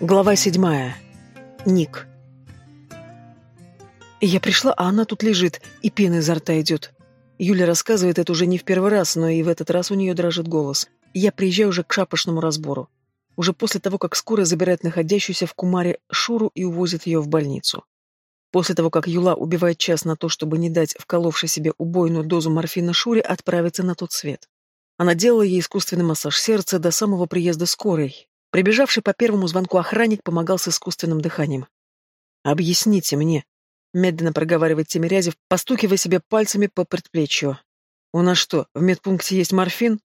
Глава седьмая. Ник. Я пришла, а она тут лежит, и пена изо рта идет. Юля рассказывает это уже не в первый раз, но и в этот раз у нее дрожит голос. Я приезжаю уже к шапошному разбору. Уже после того, как скорая забирает находящуюся в Кумаре Шуру и увозит ее в больницу. После того, как Юла убивает час на то, чтобы не дать вколовшей себе убойную дозу морфина Шуре отправиться на тот свет. Она делала ей искусственный массаж сердца до самого приезда скорой, Прибежавший по первому звонку охранник помогал с искусственным дыханием. «Объясните мне», — медленно проговаривает Тимирязев, постукивая себе пальцами по предплечью. «У нас что, в медпункте есть морфин?»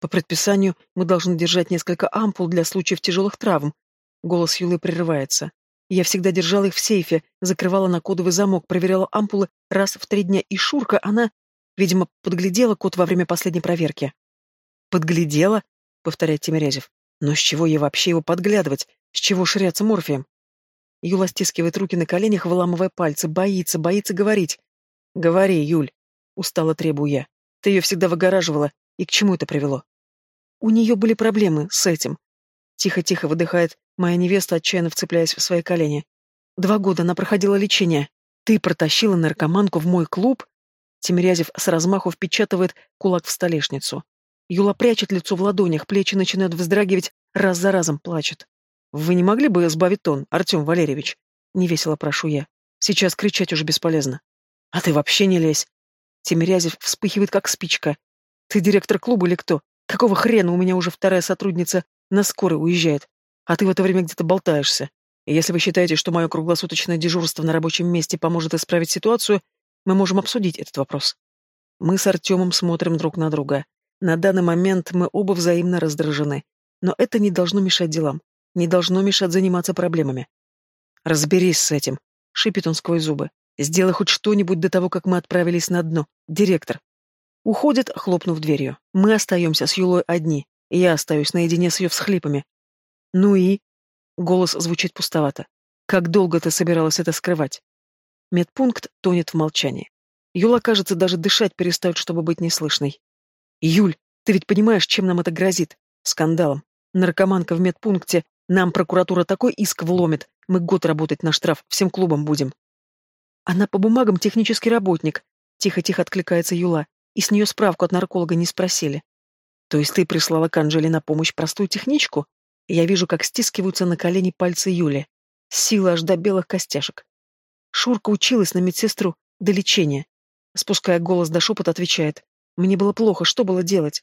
«По предписанию мы должны держать несколько ампул для случаев тяжелых травм». Голос Юлы прерывается. Я всегда держала их в сейфе, закрывала на кодовый замок, проверяла ампулы раз в три дня, и Шурка, она, видимо, подглядела код во время последней проверки. «Подглядела?» — повторяет Тимирязев. Но с чего ей вообще его подглядывать? С чего ширяться морфием? Юла стискивает руки на коленях, выламывая пальцы, боится, боится говорить. «Говори, Юль», — устало требую я. «Ты ее всегда выгораживала, и к чему это привело?» «У нее были проблемы с этим». Тихо-тихо выдыхает моя невеста, отчаянно вцепляясь в свои колени. «Два года она проходила лечение. Ты протащила наркоманку в мой клуб?» Тимирязев с размаху впечатывает кулак в столешницу. Юла прячет лицо в ладонях, плечи начинают вздрагивать, раз за разом плачет. «Вы не могли бы сбавить тон, Артем Валерьевич?» Невесело прошу я. Сейчас кричать уже бесполезно. «А ты вообще не лезь!» Тимирязев вспыхивает, как спичка. «Ты директор клуба или кто? Какого хрена у меня уже вторая сотрудница на скорой уезжает? А ты в это время где-то болтаешься. И если вы считаете, что мое круглосуточное дежурство на рабочем месте поможет исправить ситуацию, мы можем обсудить этот вопрос». Мы с Артемом смотрим друг на друга. На данный момент мы оба взаимно раздражены. Но это не должно мешать делам, не должно мешать заниматься проблемами. «Разберись с этим», — шипит он сквозь зубы. «Сделай хоть что-нибудь до того, как мы отправились на дно. Директор». Уходит, хлопнув дверью. Мы остаемся с Юлой одни. Я остаюсь наедине с ее всхлипами. «Ну и?» Голос звучит пустовато. «Как долго ты собиралась это скрывать?» Медпункт тонет в молчании. Юла, кажется, даже дышать перестает, чтобы быть неслышной. Юль, ты ведь понимаешь, чем нам это грозит? Скандалом. Наркоманка в медпункте. Нам прокуратура такой иск вломит. Мы год работать на штраф, всем клубам будем. Она по бумагам технический работник. Тихо-тихо откликается Юла. И с нее справку от нарколога не спросили. То есть ты прислала к Анжеле на помощь простую техничку? Я вижу, как стискиваются на колени пальцы Юли. Сила аж до белых костяшек. Шурка училась на медсестру, до лечения. Спуская голос до шепота, отвечает. Мне было плохо, что было делать?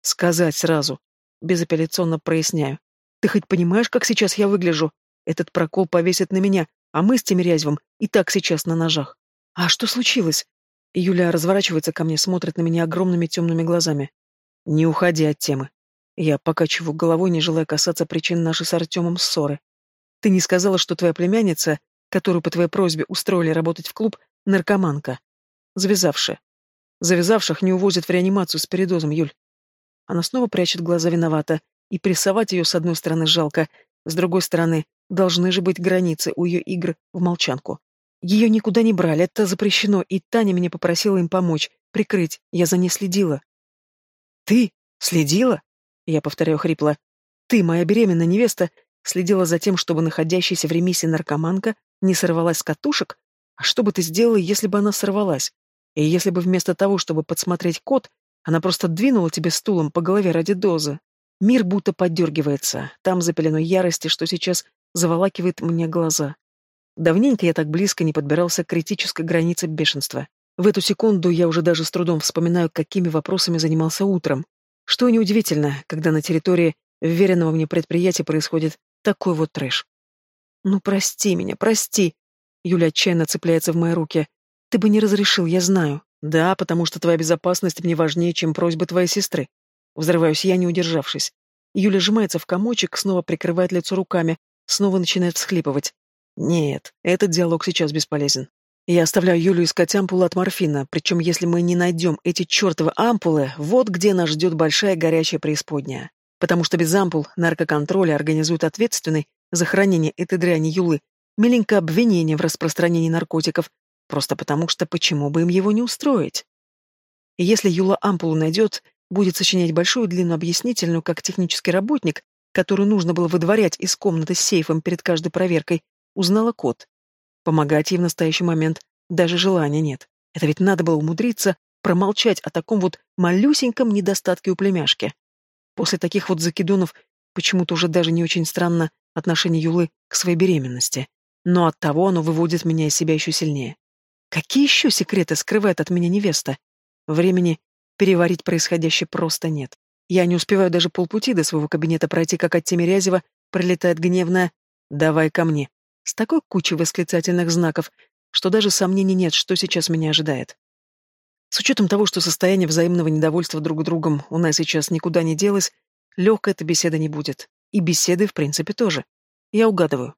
Сказать сразу. Безапелляционно проясняю. Ты хоть понимаешь, как сейчас я выгляжу? Этот прокол повесит на меня, а мы с Тимирязевым и так сейчас на ножах. А что случилось? Юля разворачивается ко мне, смотрит на меня огромными темными глазами. Не уходи от темы. Я покачиваю головой, не желая касаться причин нашей с Артемом ссоры. Ты не сказала, что твоя племянница, которую по твоей просьбе устроили работать в клуб, наркоманка. Завязавшая. Завязавших не увозят в реанимацию с передозом, Юль. Она снова прячет глаза виновата, и прессовать ее с одной стороны жалко, с другой стороны, должны же быть границы у ее игр в молчанку. Ее никуда не брали, это запрещено, и Таня меня попросила им помочь, прикрыть, я за ней следила. «Ты? Следила?» Я повторяю хрипло. «Ты, моя беременная невеста, следила за тем, чтобы находящаяся в ремиссии наркоманка не сорвалась с катушек? А что бы ты сделала, если бы она сорвалась? И если бы вместо того, чтобы подсмотреть код, она просто двинула тебе стулом по голове ради дозы. Мир будто поддергивается, там за пеленой ярости, что сейчас заволакивает мне глаза. Давненько я так близко не подбирался к критической границе бешенства. В эту секунду я уже даже с трудом вспоминаю, какими вопросами занимался утром. Что неудивительно, когда на территории вверенного мне предприятия происходит такой вот трэш. «Ну, прости меня, прости!» Юля отчаянно цепляется в мои руки. Ты бы не разрешил, я знаю. Да, потому что твоя безопасность мне важнее, чем просьба твоей сестры. Взрываюсь я, не удержавшись. Юля сжимается в комочек, снова прикрывает лицо руками, снова начинает всхлипывать. Нет, этот диалог сейчас бесполезен. Я оставляю Юлю искать ампулы от морфина, причем если мы не найдем эти чертовы ампулы, вот где нас ждет большая горячая преисподняя. Потому что без ампул наркоконтроля организует ответственный за хранение этой дряни Юлы миленькое обвинение в распространении наркотиков, Просто потому, что почему бы им его не устроить? Если Юла ампулу найдет, будет сочинять большую длинную объяснительную, как технический работник, которую нужно было выдворять из комнаты с сейфом перед каждой проверкой, узнала код. Помогать ей в настоящий момент даже желания нет. Это ведь надо было умудриться промолчать о таком вот малюсеньком недостатке у племяшки. После таких вот закидонов почему-то уже даже не очень странно отношение Юлы к своей беременности. Но от того оно выводит меня из себя еще сильнее. Какие еще секреты скрывает от меня невеста? Времени переварить происходящее просто нет. Я не успеваю даже полпути до своего кабинета пройти, как от Тимирязева прилетает гневная «давай ко мне» с такой кучей восклицательных знаков, что даже сомнений нет, что сейчас меня ожидает. С учетом того, что состояние взаимного недовольства друг другом у нас сейчас никуда не делось, легкая эта беседа не будет. И беседы, в принципе, тоже. Я угадываю.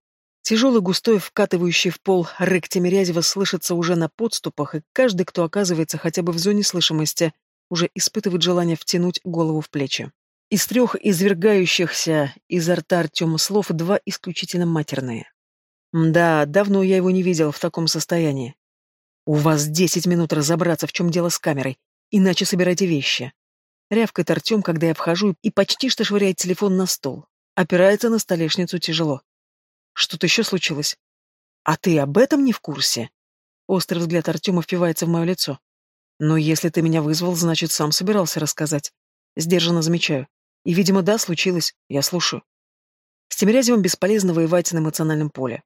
Тяжелый, густой, вкатывающий в пол рык Тимирязева слышится уже на подступах, и каждый, кто оказывается хотя бы в зоне слышимости, уже испытывает желание втянуть голову в плечи. Из трех извергающихся изо рта Артема слов два исключительно матерные. Да, давно я его не видел в таком состоянии. У вас десять минут разобраться, в чем дело с камерой, иначе собирайте вещи. Рявкает Артем, когда я вхожу, и почти что швыряет телефон на стол. Опирается на столешницу тяжело. Что-то еще случилось? А ты об этом не в курсе? Острый взгляд Артема впивается в мое лицо. Но если ты меня вызвал, значит, сам собирался рассказать. Сдержанно замечаю. И, видимо, да, случилось. Я слушаю. С Тимирязевым бесполезно воевать на эмоциональном поле.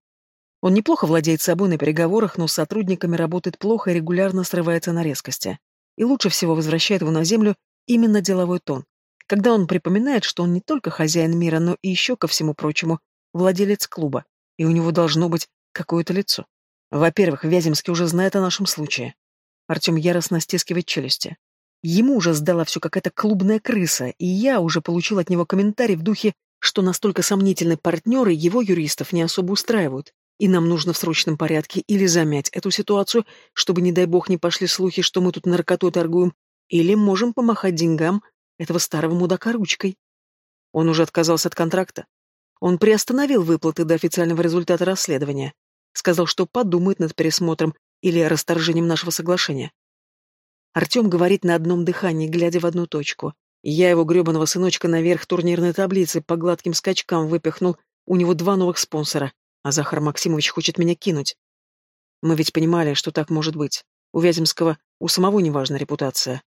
Он неплохо владеет собой на переговорах, но с сотрудниками работает плохо и регулярно срывается на резкости. И лучше всего возвращает его на землю именно деловой тон, когда он припоминает, что он не только хозяин мира, но и еще, ко всему прочему, владелец клуба, и у него должно быть какое-то лицо. Во-первых, Вяземский уже знает о нашем случае. Артем яростно стискивает челюсти. Ему уже сдала все какая-то клубная крыса, и я уже получил от него комментарий в духе, что настолько сомнительные партнеры его юристов не особо устраивают, и нам нужно в срочном порядке или замять эту ситуацию, чтобы, не дай бог, не пошли слухи, что мы тут наркотой торгуем, или можем помахать деньгам этого старого мудака ручкой. Он уже отказался от контракта. Он приостановил выплаты до официального результата расследования. Сказал, что подумает над пересмотром или расторжением нашего соглашения. Артем говорит на одном дыхании, глядя в одну точку. Я его гребаного сыночка наверх турнирной таблицы по гладким скачкам выпихнул, у него два новых спонсора, а Захар Максимович хочет меня кинуть. Мы ведь понимали, что так может быть. У Вяземского у самого неважна репутация.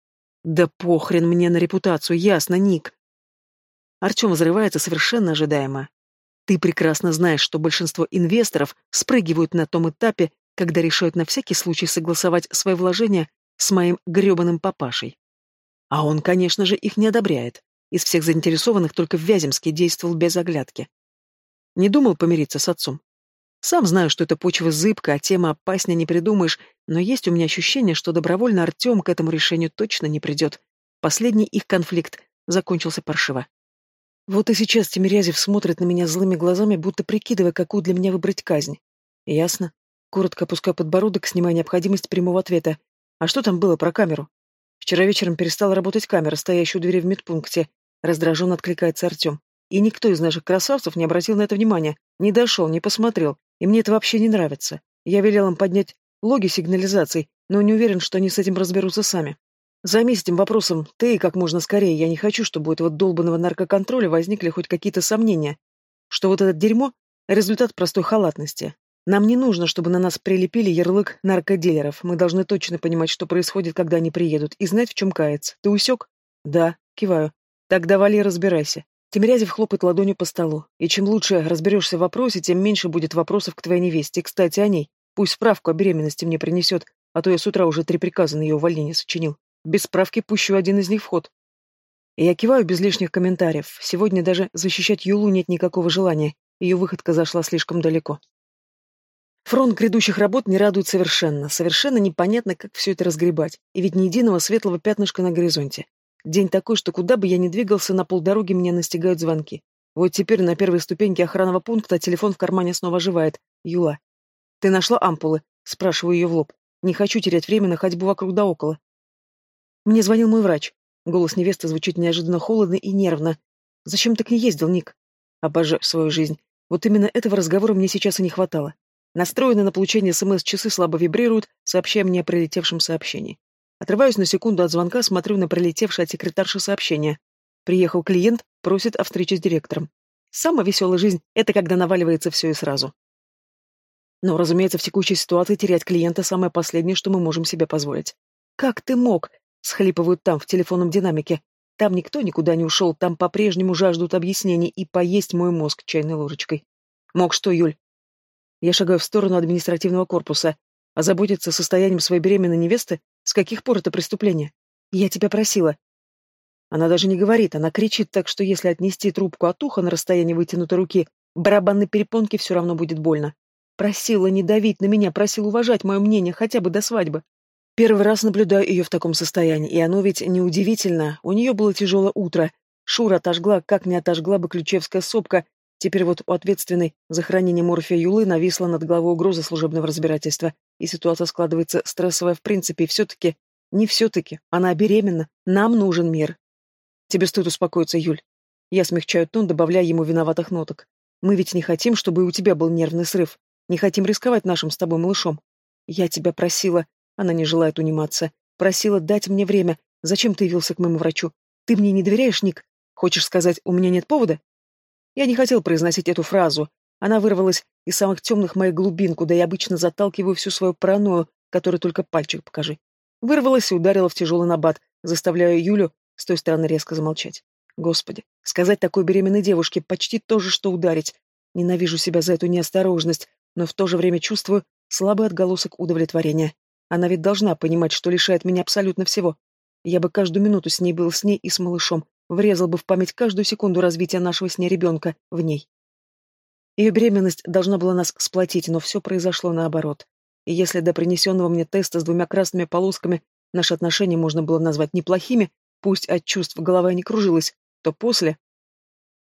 Да похрен мне на репутацию, ясно, Ник. Артем взрывается совершенно ожидаемо. Ты прекрасно знаешь, что большинство инвесторов спрыгивают на том этапе, когда решают на всякий случай согласовать свои вложения с моим гребаным папашей. А он, конечно же, их не одобряет. Из всех заинтересованных только Вяземский действовал без оглядки. Не думал помириться с отцом. Сам знаю, что эта почва зыбка, а тема опаснее не придумаешь, но есть у меня ощущение, что добровольно Артем к этому решению точно не придет. Последний их конфликт закончился паршиво. Вот и сейчас Тимирязев смотрит на меня злыми глазами, будто прикидывая, какую для меня выбрать казнь. Ясно. Коротко опускаю подбородок, снимая необходимость прямого ответа. А что там было про камеру? Вчера вечером перестала работать камера, стоящая у двери в медпункте. Раздраженно откликается Артем. И никто из наших красавцев не обратил на это внимания, не дошел, не посмотрел. И мне это вообще не нравится. Я велел им поднять логи сигнализаций, но не уверен, что они с этим разберутся сами. Займись этим вопросом ты как можно скорее. Я не хочу, чтобы у этого долбанного наркоконтроля возникли хоть какие-то сомнения. Что вот это дерьмо — результат простой халатности. Нам не нужно, чтобы на нас прилепили ярлык наркодилеров. Мы должны точно понимать, что происходит, когда они приедут, и знать, в чем каяться. Ты усек? Да, киваю. Тогда вали разбирайся. Тимирязев хлопает ладонью по столу. И чем лучше разберешься в вопросе, тем меньше будет вопросов к твоей невесте. Кстати, о ней. Пусть справку о беременности мне принесет, а то я с утра уже три приказа на ее увольнение сочинил. Без справки пущу один из них в ход. Я киваю без лишних комментариев. Сегодня даже защищать Юлу нет никакого желания. Ее выходка зашла слишком далеко. Фронт грядущих работ не радует совершенно. Совершенно непонятно, как все это разгребать. И ведь ни единого светлого пятнышка на горизонте. День такой, что куда бы я ни двигался, на полдороги меня настигают звонки. Вот теперь на первой ступеньке охранного пункта телефон в кармане снова оживает. Юла. «Ты нашла ампулы?» Спрашиваю ее в лоб. Не хочу терять время на ходьбу вокруг да около. Мне звонил мой врач. Голос невесты звучит неожиданно холодно и нервно. «Зачем ты к ней ездил, Ник?» Обожаю свою жизнь. Вот именно этого разговора мне сейчас и не хватало. Настроенные на получение СМС-часы слабо вибрируют, сообщая мне о прилетевшем сообщении. Отрываюсь на секунду от звонка, смотрю на прилетевшее от секретарши сообщение. Приехал клиент, просит о встрече с директором. Самая веселая жизнь — это когда наваливается все и сразу. Но, разумеется, в текущей ситуации терять клиента — самое последнее, что мы можем себе позволить. «Как ты мог?» — схлипывают там, в телефонном динамике. Там никто никуда не ушел, там по-прежнему жаждут объяснений и поесть мой мозг чайной ложечкой. Мог что, Юль? Я шагаю в сторону административного корпуса. Озаботиться состоянием своей беременной невесты? С каких пор это преступление? Я тебя просила. Она даже не говорит, она кричит так, что если отнести трубку от уха на расстоянии вытянутой руки, барабанной перепонке все равно будет больно. Просила не давить на меня, просила уважать мое мнение хотя бы до свадьбы. Первый раз наблюдаю ее в таком состоянии, и оно ведь неудивительно. У нее было тяжелое утро. Шура отожгла, как не отожгла бы ключевская сопка. Теперь вот у ответственной за хранение морфия Юлы нависла над головой угроза служебного разбирательства, и ситуация складывается стрессовая в принципе, и все-таки... Не все-таки. Она беременна. Нам нужен мир. Тебе стоит успокоиться, Юль. Я смягчаю тон, добавляя ему виноватых ноток. Мы ведь не хотим, чтобы у тебя был нервный срыв. Не хотим рисковать нашим с тобой малышом. Я тебя просила, она не желает униматься. Просила дать мне время. Зачем ты явился к моему врачу? Ты мне не доверяешь, Ник? Хочешь сказать, у меня нет повода? Я не хотел произносить эту фразу. Она вырвалась из самых темных моих глубин, куда я обычно заталкиваю всю свою паранойю, которой только пальчик покажи. Вырвалась и ударила в тяжелый набат, заставляя Юлю с той стороны резко замолчать. Господи, сказать такой беременной девушке почти то же, что ударить. Ненавижу себя за эту неосторожность, но в то же время чувствую слабый отголосок удовлетворения. Она ведь должна понимать, что лишает меня абсолютно всего. Я бы каждую минуту с ней был, с ней и с малышом, врезал бы в память каждую секунду развития нашего с ней ребенка в ней. Ее беременность должна была нас сплотить, но все произошло наоборот. И если до принесенного мне теста с двумя красными полосками наши отношения можно было назвать неплохими, пусть от чувств голова не кружилась, то после...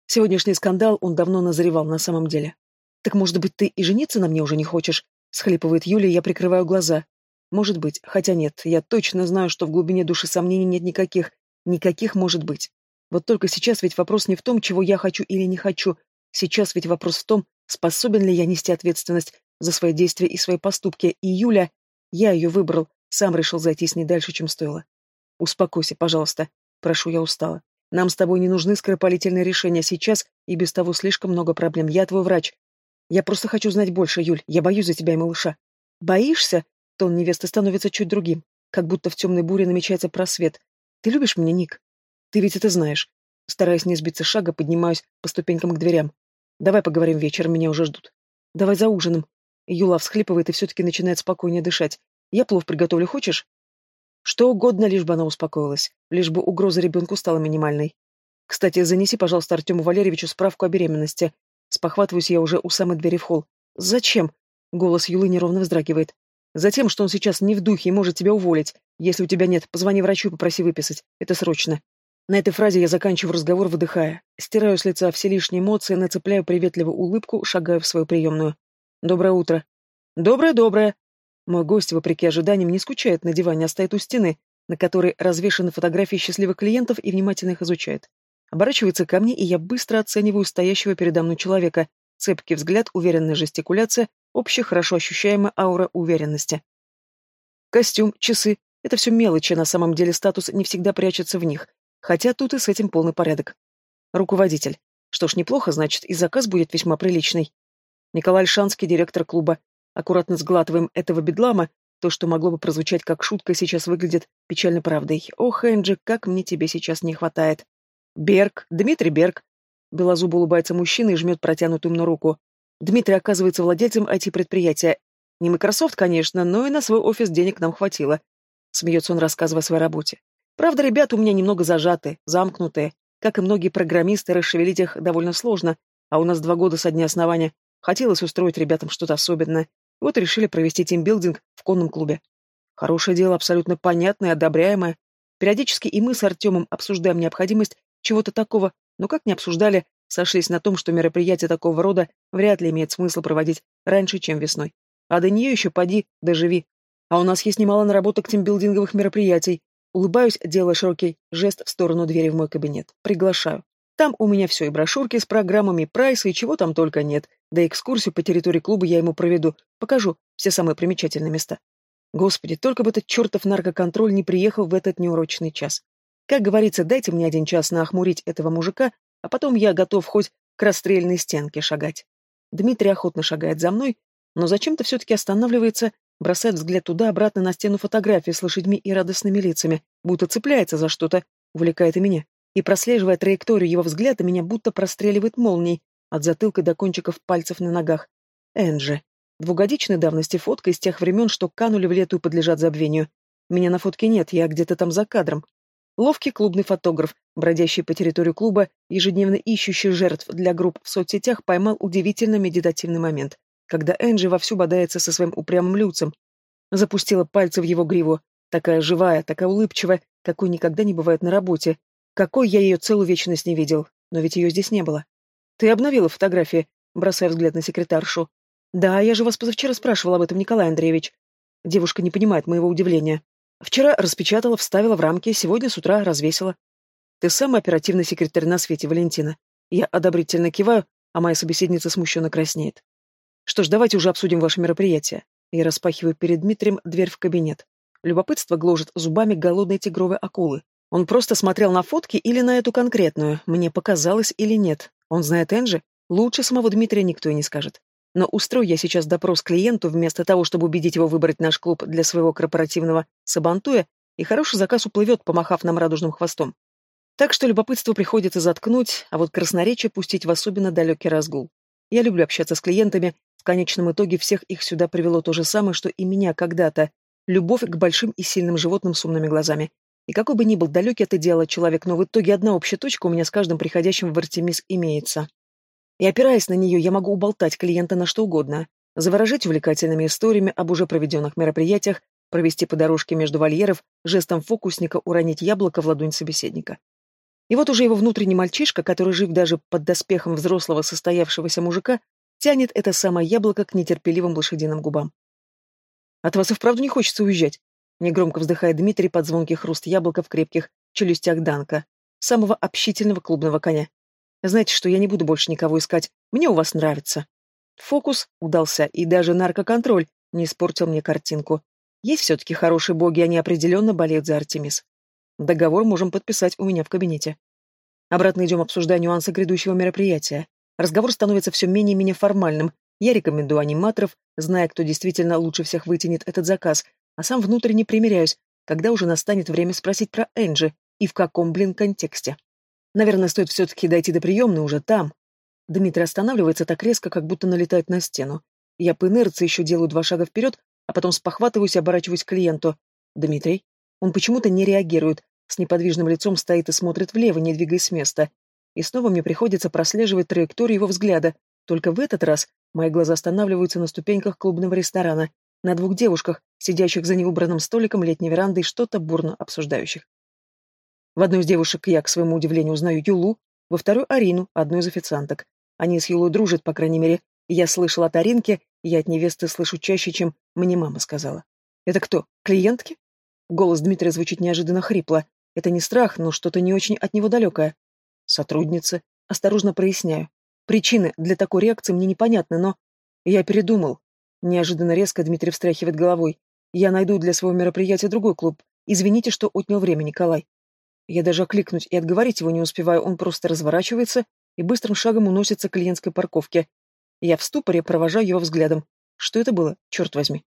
Сегодняшний скандал он давно назревал на самом деле. «Так, может быть, ты и жениться на мне уже не хочешь?» — схлипывает Юля, я прикрываю глаза. Может быть, хотя нет, я точно знаю, что в глубине души сомнений нет никаких. Никаких может быть. Вот только сейчас ведь вопрос не в том, чего я хочу или не хочу. Сейчас ведь вопрос в том, способен ли я нести ответственность за свои действия и свои поступки. И Юля, я ее выбрал, сам решил зайти с ней дальше, чем стоило. Успокойся, пожалуйста. Прошу, я устала. Нам с тобой не нужны скоропалительные решения сейчас, и без того слишком много проблем. Я твой врач. Я просто хочу знать больше, Юль. Я боюсь за тебя и малыша. Боишься? Тон невесты становится чуть другим, как будто в темной буре намечается просвет. «Ты любишь меня, Ник? Ты ведь это знаешь». Стараясь не сбиться шага, поднимаюсь по ступенькам к дверям. «Давай поговорим вечером, меня уже ждут». «Давай за ужином». Юла всхлипывает и все-таки начинает спокойнее дышать. «Я плов приготовлю, хочешь?» Что угодно, лишь бы она успокоилась, лишь бы угроза ребенку стала минимальной. «Кстати, занеси, пожалуйста, Артему Валерьевичу справку о беременности». Спохватываюсь я уже у самой двери в холл. «Зачем?» Голос Юлы неровно вздрагивает. Затем, что он сейчас не в духе и может тебя уволить. Если у тебя нет, позвони врачу и попроси выписать. Это срочно. На этой фразе я заканчиваю разговор, выдыхая. Стираю с лица все лишние эмоции, нацепляю приветливую улыбку, шагаю в свою приемную. Доброе утро. Доброе-доброе. Мой гость, вопреки ожиданиям, не скучает на диване, а стоит у стены, на которой развешаны фотографии счастливых клиентов и внимательно их изучает. Оборачивается ко мне, и я быстро оцениваю стоящего передо мной человека. Цепкий взгляд, уверенная жестикуляция, Общая, хорошо ощущаемая аура уверенности. Костюм, часы — это все мелочи, на самом деле статус не всегда прячется в них. Хотя тут и с этим полный порядок. Руководитель. Что ж, неплохо, значит, и заказ будет весьма приличный. Николай Альшанский, директор клуба. Аккуратно сглатываем этого бедлама. То, что могло бы прозвучать как шутка, сейчас выглядит печальной правдой. Ох, Энджи, как мне тебе сейчас не хватает. Берг, Дмитрий Берг. Белозуб улыбается мужчина и жмет протянутую мне руку. Дмитрий оказывается владельцем IT-предприятия. Не Microsoft, конечно, но и на свой офис денег нам хватило. Смеется он, рассказывая о своей работе. Правда, ребята у меня немного зажаты, замкнутые. Как и многие программисты, расшевелить их довольно сложно, а у нас два года со дня основания. Хотелось устроить ребятам что-то особенное. Вот решили провести тимбилдинг в конном клубе. Хорошее дело, абсолютно понятное, одобряемое. Периодически и мы с Артемом обсуждаем необходимость чего-то такого, но как не обсуждали, сошлись на том, что мероприятие такого рода вряд ли имеет смысл проводить раньше, чем весной. А до нее еще поди, доживи. А у нас есть немало наработок тимбилдинговых мероприятий. Улыбаюсь, делая широкий жест в сторону двери в мой кабинет. Приглашаю. Там у меня все, и брошюрки с программами, прайсы, и чего там только нет. Да экскурсию по территории клуба я ему проведу. Покажу все самые примечательные места. Господи, только бы этот чертов наркоконтроль не приехал в этот неурочный час. Как говорится, дайте мне один час на охмурить этого мужика, а потом я готов хоть к расстрельной стенке шагать. Дмитрий охотно шагает за мной, но зачем-то все-таки останавливается, бросает взгляд туда-обратно на стену фотографии с лошадьми и радостными лицами, будто цепляется за что-то, увлекает и меня. И прослеживая траекторию его взгляда, меня будто простреливает молнией, от затылка до кончиков пальцев на ногах. Энджи. Двугодичной давности фотка из тех времен, что канули в лету и подлежат забвению. Меня на фотке нет, я где-то там за кадром. Ловкий клубный фотограф, бродящий по территории клуба, ежедневно ищущий жертв для групп в соцсетях, поймал удивительно медитативный момент, когда Энджи вовсю бодается со своим упрямым люцем. Запустила пальцы в его гриву, такая живая, такая улыбчивая, какой никогда не бывает на работе. Какой я ее целую вечность не видел, но ведь ее здесь не было. «Ты обновила фотографии?» бросая взгляд на секретаршу. «Да, я же вас позавчера спрашивала об этом, Николай Андреевич». Девушка не понимает моего удивления. Вчера распечатала, вставила в рамки, сегодня с утра развесила. Ты самый оперативный секретарь на свете, Валентина. Я одобрительно киваю, а моя собеседница смущенно краснеет. Что ж, давайте уже обсудим ваше мероприятие. Я распахиваю перед Дмитрием дверь в кабинет. Любопытство гложет зубами голодной тигровой акулы. Он просто смотрел на фотки или на эту конкретную, мне показалось или нет. Он знает Энджи? Лучше самого Дмитрия никто и не скажет. Но устрою я сейчас допрос клиенту, вместо того, чтобы убедить его выбрать наш клуб для своего корпоративного сабантуя, и хороший заказ уплывет, помахав нам радужным хвостом. Так что любопытство приходится заткнуть, а вот красноречие пустить в особенно далекий разгул. Я люблю общаться с клиентами, в конечном итоге всех их сюда привело то же самое, что и меня когда-то. Любовь к большим и сильным животным с умными глазами. И какой бы ни был далекий от идеала человек, но в итоге одна общая точка у меня с каждым приходящим в Артемис имеется. И опираясь на нее, я могу уболтать клиента на что угодно, заворожить увлекательными историями об уже проведенных мероприятиях, провести по дорожке между вольеров, жестом фокусника уронить яблоко в ладонь собеседника. И вот уже его внутренний мальчишка, который жив даже под доспехом взрослого состоявшегося мужика, тянет это самое яблоко к нетерпеливым лошадиным губам. «От вас и вправду не хочется уезжать?» Негромко вздыхает Дмитрий под звонкий хруст яблока в крепких челюстях Данка, самого общительного клубного коня. «Знаете что, я не буду больше никого искать. Мне у вас нравится». Фокус удался, и даже наркоконтроль не испортил мне картинку. Есть все-таки хорошие боги, они определенно болеют за Артемис. Договор можем подписать у меня в кабинете. Обратно идем обсуждать нюансы грядущего мероприятия. Разговор становится все менее и менее формальным. Я рекомендую аниматоров, зная, кто действительно лучше всех вытянет этот заказ, а сам внутренне примеряюсь, когда уже настанет время спросить про Энджи и в каком, блин, контексте. Наверное, стоит все-таки дойти до приемной уже там. Дмитрий останавливается так резко, как будто налетает на стену. Я по инерции еще делаю два шага вперед, а потом спохватываюсь и оборачиваюсь к клиенту. Дмитрий. Он почему-то не реагирует, с неподвижным лицом стоит и смотрит влево, не двигаясь с места. И снова мне приходится прослеживать траекторию его взгляда, только в этот раз мои глаза останавливаются на ступеньках клубного ресторана, на двух девушках, сидящих за неубранным столиком летней веранды и что-то бурно обсуждающих. В одной из девушек я, к своему удивлению, узнаю Юлу, во второй — Арину, одну из официанток. Они с Юлой дружат, по крайней мере. Я слышала от Аринки, я от невесты слышу чаще, чем мне мама сказала. «Это кто? Клиентки?» Голос Дмитрия звучит неожиданно хрипло. Это не страх, но что-то не очень от него далекое. Сотрудницы. Осторожно проясняю. Причины для такой реакции мне непонятны, но... Я передумал. Неожиданно резко Дмитрий встряхивает головой. Я найду для своего мероприятия другой клуб. Извините, что отнял время, Николай. Я даже окликнуть и отговорить его не успеваю, он просто разворачивается и быстрым шагом уносится к клиентской парковке. Я в ступоре провожаю его взглядом. Что это было, черт возьми?